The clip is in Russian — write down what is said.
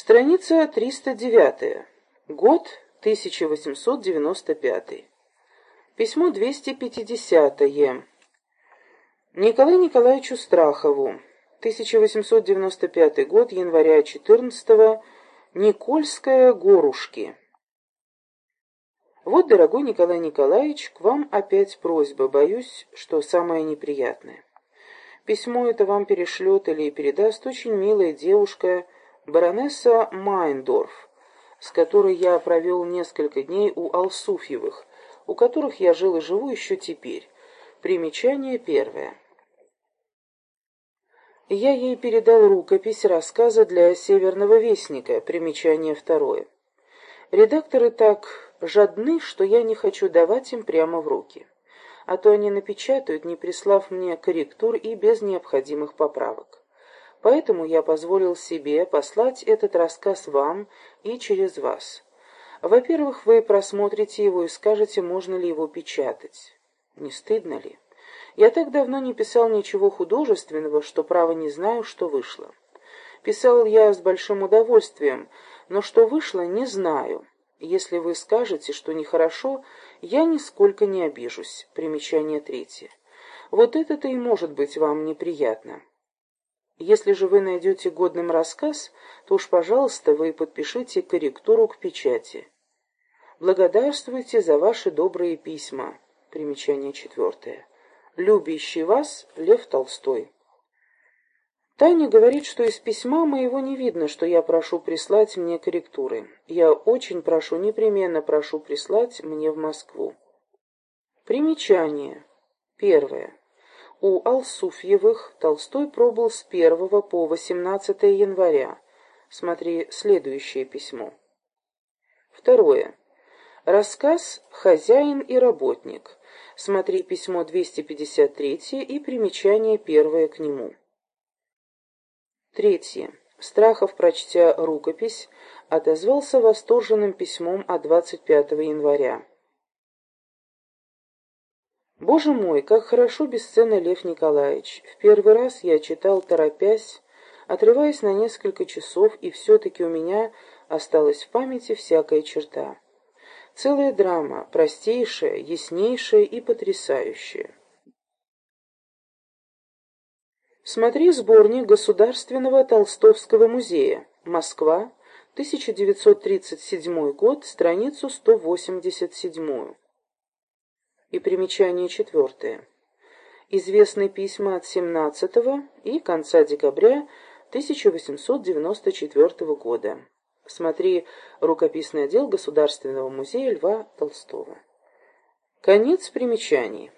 Страница 309. Год 1895. Письмо 250. -е. Николаю Николаевичу Страхову. 1895 год, января 14 -го. Никольская, Горушки. Вот, дорогой Николай Николаевич, к вам опять просьба, боюсь, что самое неприятное. Письмо это вам перешлет или передаст очень милая девушка, баронесса Майндорф, с которой я провел несколько дней у Алсуфьевых, у которых я жил и живу еще теперь. Примечание первое. Я ей передал рукопись рассказа для «Северного вестника», примечание второе. Редакторы так жадны, что я не хочу давать им прямо в руки. А то они напечатают, не прислав мне корректур и без необходимых поправок. Поэтому я позволил себе послать этот рассказ вам и через вас. Во-первых, вы просмотрите его и скажете, можно ли его печатать. Не стыдно ли? Я так давно не писал ничего художественного, что, право, не знаю, что вышло. Писал я с большим удовольствием, но что вышло, не знаю. Если вы скажете, что нехорошо, я нисколько не обижусь. Примечание третье. Вот это-то и может быть вам неприятно. Если же вы найдете годным рассказ, то уж, пожалуйста, вы подпишите корректуру к печати. Благодарствуйте за ваши добрые письма. Примечание четвертое. Любящий вас Лев Толстой. Таня говорит, что из письма моего не видно, что я прошу прислать мне корректуры. Я очень прошу, непременно прошу прислать мне в Москву. Примечание. Первое. У Алсуфьевых Толстой пробыл с 1 по 18 января. Смотри следующее письмо. Второе. Рассказ «Хозяин и работник». Смотри письмо 253 и примечание первое к нему. Третье. Страхов, прочтя рукопись, отозвался восторженным письмом от 25 января. Боже мой, как хорошо бесценно Лев Николаевич. В первый раз я читал, торопясь, отрываясь на несколько часов, и все-таки у меня осталась в памяти всякая черта. Целая драма, простейшая, яснейшая и потрясающая. Смотри сборник Государственного Толстовского музея. Москва, 1937 год, страницу 187. И примечание четвертое. Известны письма от 17 и конца декабря 1894 года. Смотри рукописный отдел Государственного музея Льва Толстого. Конец примечаний.